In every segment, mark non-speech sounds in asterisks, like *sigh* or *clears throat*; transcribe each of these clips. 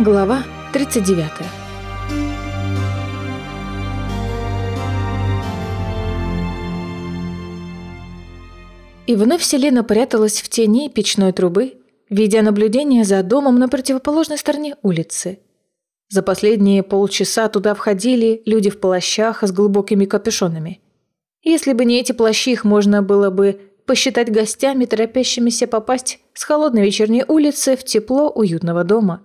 Глава 39 И вновь Селена пряталась в тени печной трубы, ведя наблюдение за домом на противоположной стороне улицы. За последние полчаса туда входили люди в плащах с глубокими капюшонами. Если бы не эти плащи, их можно было бы посчитать гостями, торопящимися попасть с холодной вечерней улицы в тепло уютного дома.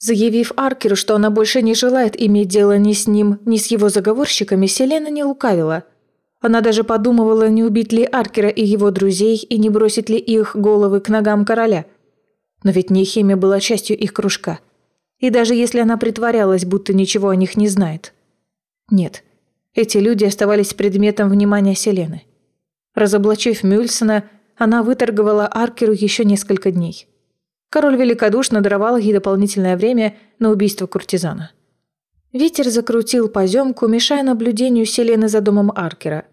Заявив Аркеру, что она больше не желает иметь дело ни с ним, ни с его заговорщиками, Селена не лукавила. Она даже подумывала, не убить ли Аркера и его друзей, и не бросить ли их головы к ногам короля. Но ведь Нехимия была частью их кружка – и даже если она притворялась, будто ничего о них не знает. Нет, эти люди оставались предметом внимания Селены. Разоблачив Мюльсона, она выторговала Аркеру еще несколько дней. Король великодушно даровал ей дополнительное время на убийство куртизана. Ветер закрутил поземку, мешая наблюдению Селены за домом Аркера.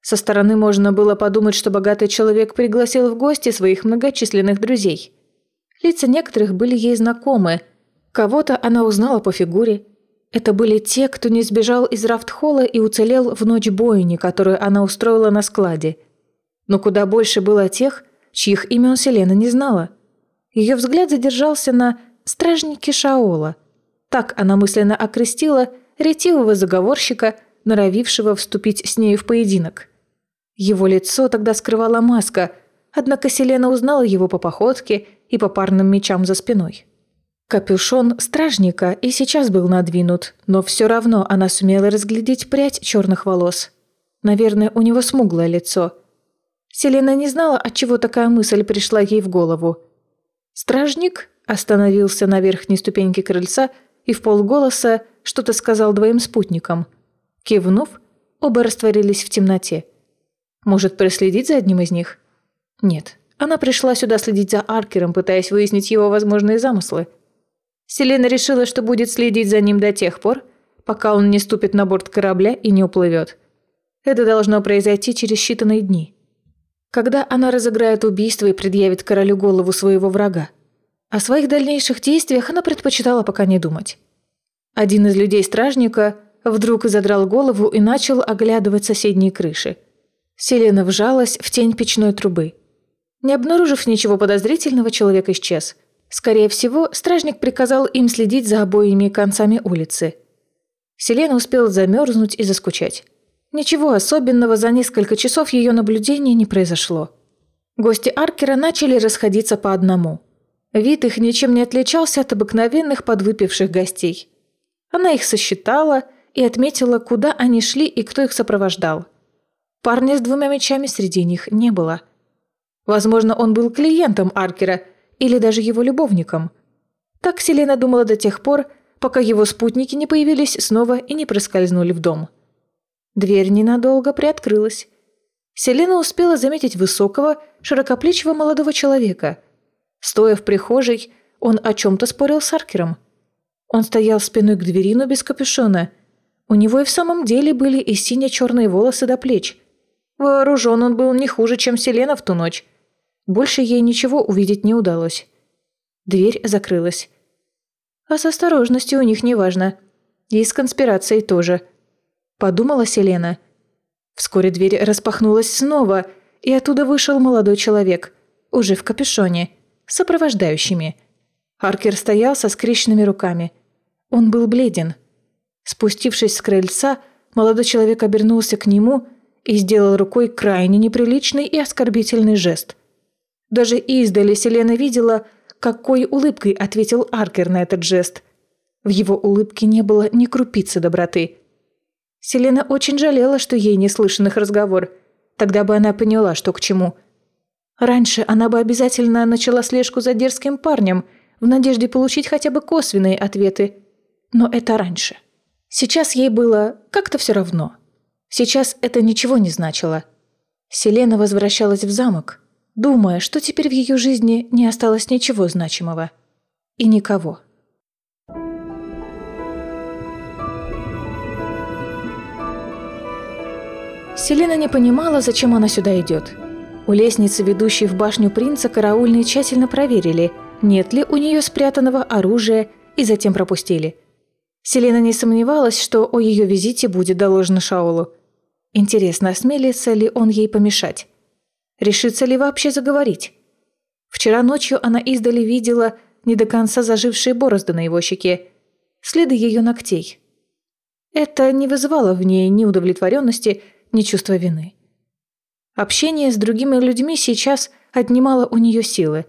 Со стороны можно было подумать, что богатый человек пригласил в гости своих многочисленных друзей. Лица некоторых были ей знакомы – Кого-то она узнала по фигуре. Это были те, кто не сбежал из Рафтхолла и уцелел в ночь бойни, которую она устроила на складе. Но куда больше было тех, чьих имен Селена не знала. Ее взгляд задержался на «стражнике Шаола». Так она мысленно окрестила ретивого заговорщика, норовившего вступить с нею в поединок. Его лицо тогда скрывала маска, однако Селена узнала его по походке и по парным мечам за спиной. Капюшон стражника и сейчас был надвинут, но все равно она сумела разглядеть прядь черных волос. Наверное, у него смуглое лицо. Селена не знала, от чего такая мысль пришла ей в голову. Стражник остановился на верхней ступеньке крыльца и в полголоса что-то сказал двоим спутникам. Кивнув, оба растворились в темноте. Может, проследить за одним из них? Нет, она пришла сюда следить за Аркером, пытаясь выяснить его возможные замыслы. Селена решила, что будет следить за ним до тех пор, пока он не ступит на борт корабля и не уплывет. Это должно произойти через считанные дни. Когда она разыграет убийство и предъявит королю голову своего врага. О своих дальнейших действиях она предпочитала пока не думать. Один из людей стражника вдруг задрал голову и начал оглядывать соседние крыши. Селена вжалась в тень печной трубы. Не обнаружив ничего подозрительного, человек исчез – Скорее всего, стражник приказал им следить за обоими концами улицы. Селена успела замерзнуть и заскучать. Ничего особенного за несколько часов ее наблюдения не произошло. Гости Аркера начали расходиться по одному. Вид их ничем не отличался от обыкновенных подвыпивших гостей. Она их сосчитала и отметила, куда они шли и кто их сопровождал. Парня с двумя мечами среди них не было. Возможно, он был клиентом Аркера – или даже его любовником. Так Селена думала до тех пор, пока его спутники не появились снова и не проскользнули в дом. Дверь ненадолго приоткрылась. Селена успела заметить высокого, широкоплечего молодого человека. Стоя в прихожей, он о чем-то спорил с Аркером. Он стоял спиной к двери, но без капюшона. У него и в самом деле были и сине-черные волосы до плеч. Вооружен он был не хуже, чем Селена в ту ночь. Больше ей ничего увидеть не удалось. Дверь закрылась. А с осторожностью у них неважно. И с конспирацией тоже. Подумала Селена. Вскоре дверь распахнулась снова, и оттуда вышел молодой человек, уже в капюшоне, с сопровождающими. Аркер стоял со скрещенными руками. Он был бледен. Спустившись с крыльца, молодой человек обернулся к нему и сделал рукой крайне неприличный и оскорбительный жест. Даже издали Селена видела, какой улыбкой ответил Аркер на этот жест. В его улыбке не было ни крупицы доброты. Селена очень жалела, что ей не слышен их разговор. Тогда бы она поняла, что к чему. Раньше она бы обязательно начала слежку за дерзким парнем, в надежде получить хотя бы косвенные ответы. Но это раньше. Сейчас ей было как-то все равно. Сейчас это ничего не значило. Селена возвращалась в замок, думая, что теперь в ее жизни не осталось ничего значимого. И никого. Селена не понимала, зачем она сюда идет. У лестницы, ведущей в башню принца, караульные тщательно проверили, нет ли у нее спрятанного оружия и затем пропустили. Селена не сомневалась, что о ее визите будет доложено Шаолу. Интересно, осмелится ли он ей помешать? Решится ли вообще заговорить? Вчера ночью она издали видела не до конца зажившие борозды на его щеке, следы ее ногтей. Это не вызывало в ней ни удовлетворенности, ни чувства вины. Общение с другими людьми сейчас отнимало у нее силы.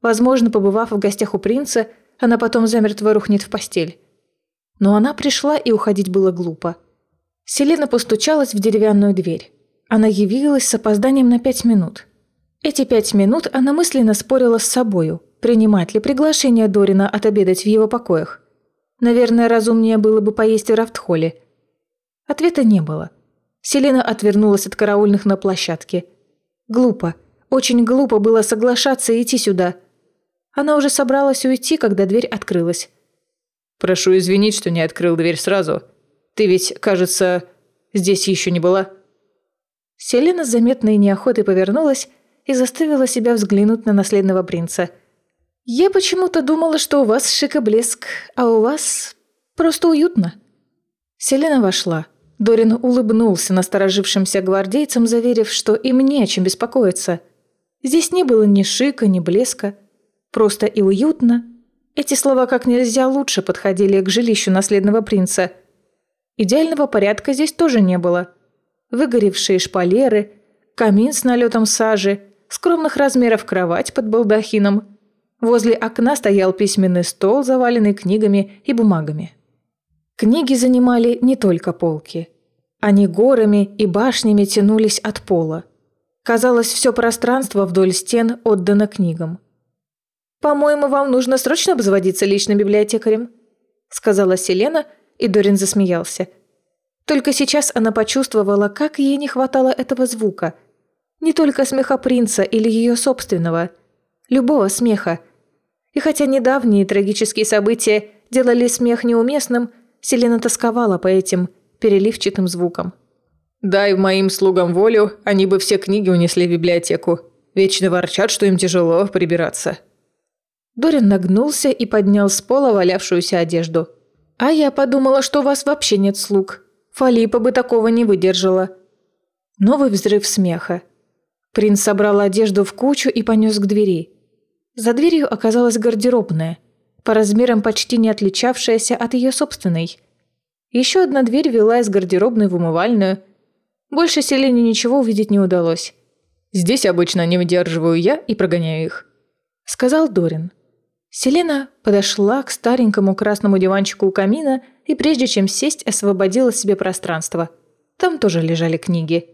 Возможно, побывав в гостях у принца, она потом замертво рухнет в постель. Но она пришла, и уходить было глупо. Селена постучалась в деревянную дверь. Она явилась с опозданием на пять минут. Эти пять минут она мысленно спорила с собою, принимать ли приглашение Дорина отобедать в его покоях. Наверное, разумнее было бы поесть в Рафтхолле. Ответа не было. Селена отвернулась от караульных на площадке. Глупо, очень глупо было соглашаться и идти сюда. Она уже собралась уйти, когда дверь открылась. «Прошу извинить, что не открыл дверь сразу. Ты ведь, кажется, здесь еще не была?» Селена с заметной неохотой повернулась и заставила себя взглянуть на наследного принца. «Я почему-то думала, что у вас шик и блеск, а у вас просто уютно». Селена вошла. Дорин улыбнулся насторожившимся гвардейцам, заверив, что им не о чем беспокоиться. Здесь не было ни шика, ни блеска. Просто и уютно. Эти слова как нельзя лучше подходили к жилищу наследного принца. Идеального порядка здесь тоже не было. Выгоревшие шпалеры, камин с налетом сажи, скромных размеров кровать под балдахином. Возле окна стоял письменный стол, заваленный книгами и бумагами. Книги занимали не только полки. Они горами и башнями тянулись от пола. Казалось, все пространство вдоль стен отдано книгам. «По-моему, вам нужно срочно обзаводиться личным библиотекарем», сказала Селена, и Дорин засмеялся. Только сейчас она почувствовала, как ей не хватало этого звука. Не только смеха принца или ее собственного. Любого смеха. И хотя недавние трагические события делали смех неуместным, Селена тосковала по этим переливчатым звукам. «Дай моим слугам волю, они бы все книги унесли в библиотеку. Вечно ворчат, что им тяжело прибираться». Дорин нагнулся и поднял с пола валявшуюся одежду. «А я подумала, что у вас вообще нет слуг. Фалипа бы такого не выдержала». Новый взрыв смеха. Принц собрал одежду в кучу и понес к двери. За дверью оказалась гардеробная – по размерам почти не отличавшаяся от ее собственной. Еще одна дверь вела из гардеробной в умывальную. Больше Селене ничего увидеть не удалось. «Здесь обычно не выдерживаю я и прогоняю их», — сказал Дорин. Селена подошла к старенькому красному диванчику у камина и прежде чем сесть, освободила себе пространство. Там тоже лежали книги.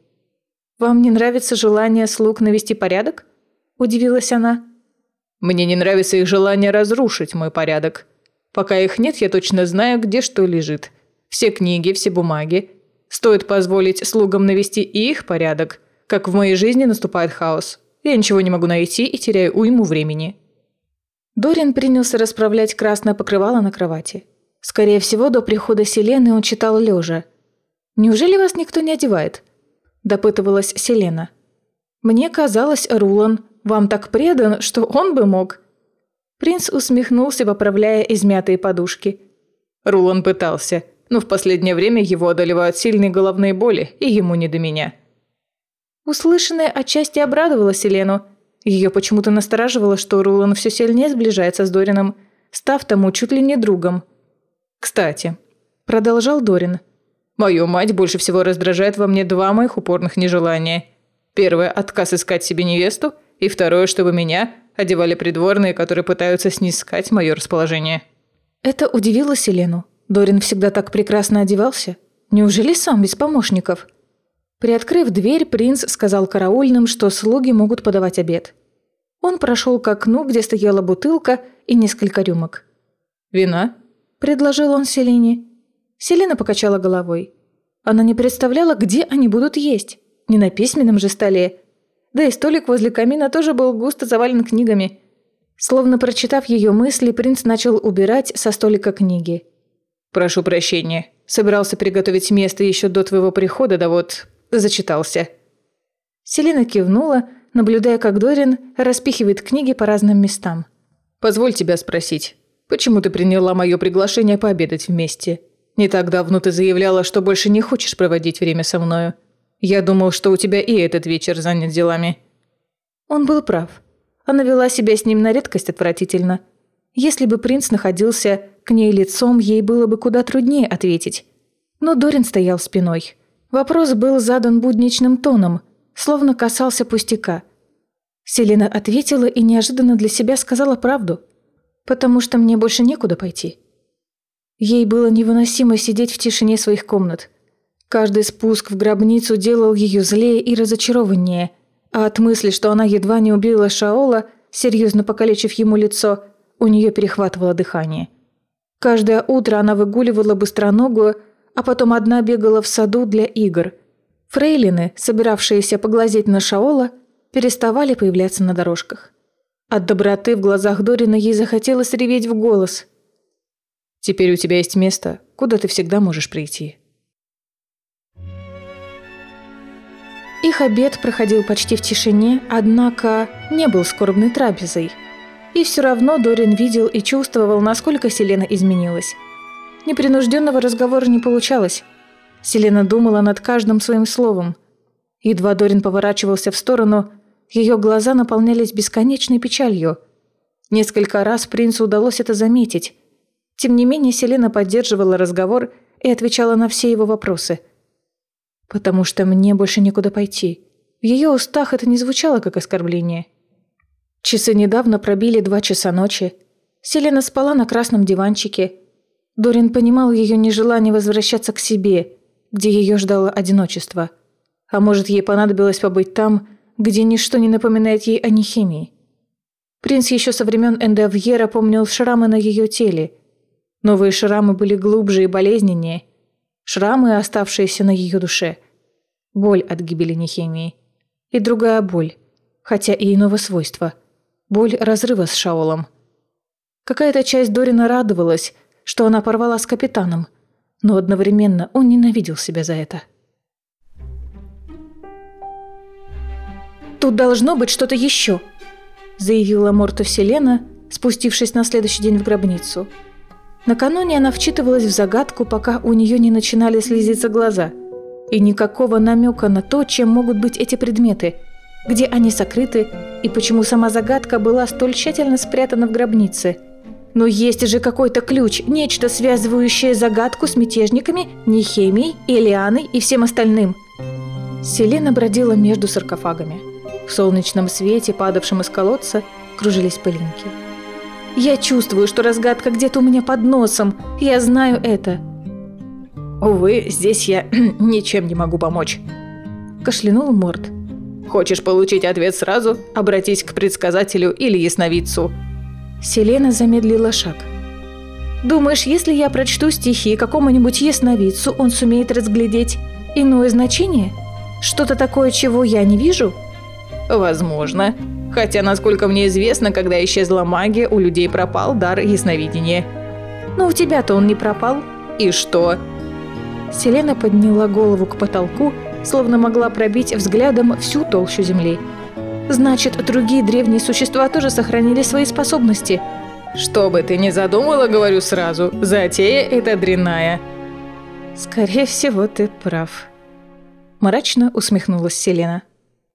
«Вам не нравится желание слуг навести порядок?» – удивилась она. Мне не нравится их желание разрушить мой порядок. Пока их нет, я точно знаю, где что лежит. Все книги, все бумаги. Стоит позволить слугам навести и их порядок, как в моей жизни наступает хаос. Я ничего не могу найти и теряю уйму времени». Дорин принялся расправлять красное покрывало на кровати. Скорее всего, до прихода Селены он читал лежа. «Неужели вас никто не одевает?» – допытывалась Селена. «Мне казалось, Рулан вам так предан, что он бы мог». Принц усмехнулся, поправляя измятые подушки. Рулан пытался, но в последнее время его одолевают сильные головные боли, и ему не до меня. Услышанное отчасти обрадовало Селену. Ее почему-то настораживало, что Рулан все сильнее сближается с Дорином, став тому чуть ли не другом. «Кстати», – продолжал Дорин, – «мою мать больше всего раздражает во мне два моих упорных нежелания. Первое – отказ искать себе невесту – и второе, чтобы меня одевали придворные, которые пытаются снискать мое расположение». Это удивило Селену. Дорин всегда так прекрасно одевался. Неужели сам без помощников? Приоткрыв дверь, принц сказал караульным, что слуги могут подавать обед. Он прошел к окну, где стояла бутылка и несколько рюмок. «Вина?» – предложил он Селине. Селина покачала головой. Она не представляла, где они будут есть. Не на письменном же столе, да и столик возле камина тоже был густо завален книгами. Словно прочитав ее мысли, принц начал убирать со столика книги. «Прошу прощения. Собирался приготовить место еще до твоего прихода, да вот... зачитался». Селина кивнула, наблюдая, как Дорин распихивает книги по разным местам. «Позволь тебя спросить. Почему ты приняла мое приглашение пообедать вместе? Не так давно ты заявляла, что больше не хочешь проводить время со мною. Я думал, что у тебя и этот вечер занят делами». Он был прав. Она вела себя с ним на редкость отвратительно. Если бы принц находился к ней лицом, ей было бы куда труднее ответить. Но Дорин стоял спиной. Вопрос был задан будничным тоном, словно касался пустяка. Селена ответила и неожиданно для себя сказала правду. «Потому что мне больше некуда пойти». Ей было невыносимо сидеть в тишине своих комнат. Каждый спуск в гробницу делал ее злее и разочарованнее, а от мысли, что она едва не убила Шаола, серьезно покалечив ему лицо, у нее перехватывало дыхание. Каждое утро она выгуливала быстроногую, а потом одна бегала в саду для игр. Фрейлины, собиравшиеся поглазеть на Шаола, переставали появляться на дорожках. От доброты в глазах Дорина ей захотелось реветь в голос. «Теперь у тебя есть место, куда ты всегда можешь прийти». Их обед проходил почти в тишине, однако не был скорбной трапезой. И все равно Дорин видел и чувствовал, насколько Селена изменилась. Непринужденного разговора не получалось. Селена думала над каждым своим словом. Едва Дорин поворачивался в сторону, ее глаза наполнялись бесконечной печалью. Несколько раз принцу удалось это заметить. Тем не менее, Селена поддерживала разговор и отвечала на все его вопросы. «Потому что мне больше некуда пойти». В ее устах это не звучало как оскорбление. Часы недавно пробили два часа ночи. Селена спала на красном диванчике – Дорин понимал ее нежелание возвращаться к себе, где ее ждало одиночество. А может, ей понадобилось побыть там, где ничто не напоминает ей о нехимии. Принц еще со времен Эндовьера помнил шрамы на ее теле. Новые шрамы были глубже и болезненнее. Шрамы, оставшиеся на ее душе. Боль от гибели нехимии. И другая боль, хотя и иного свойства. Боль разрыва с Шаолом. Какая-то часть Дорина радовалась, что она порвала с капитаном, но одновременно он ненавидел себя за это. «Тут должно быть что-то еще», – заявила Морта Вселена, спустившись на следующий день в гробницу. Накануне она вчитывалась в загадку, пока у нее не начинали слезиться глаза, и никакого намека на то, чем могут быть эти предметы, где они сокрыты и почему сама загадка была столь тщательно спрятана в гробнице – но есть же какой-то ключ, нечто связывающее загадку с мятежниками, Нехемией, Элианой и всем остальным. Селена бродила между саркофагами. В солнечном свете, падавшем из колодца, кружились пылинки. «Я чувствую, что разгадка где-то у меня под носом. Я знаю это». «Увы, здесь я *clears throat* ничем не могу помочь», – кашлянул Морд. «Хочешь получить ответ сразу? Обратись к предсказателю или ясновидцу. Селена замедлила шаг. «Думаешь, если я прочту стихи какому-нибудь ясновидцу, он сумеет разглядеть иное значение? Что-то такое, чего я не вижу?» «Возможно. Хотя, насколько мне известно, когда исчезла магия, у людей пропал дар ясновидения». «Но у тебя-то он не пропал». «И что?» Селена подняла голову к потолку, словно могла пробить взглядом всю толщу земли. Значит, другие древние существа тоже сохранили свои способности. Что бы ты ни задумала, говорю сразу, затея эта дрянная. Скорее всего, ты прав. Мрачно усмехнулась Селена.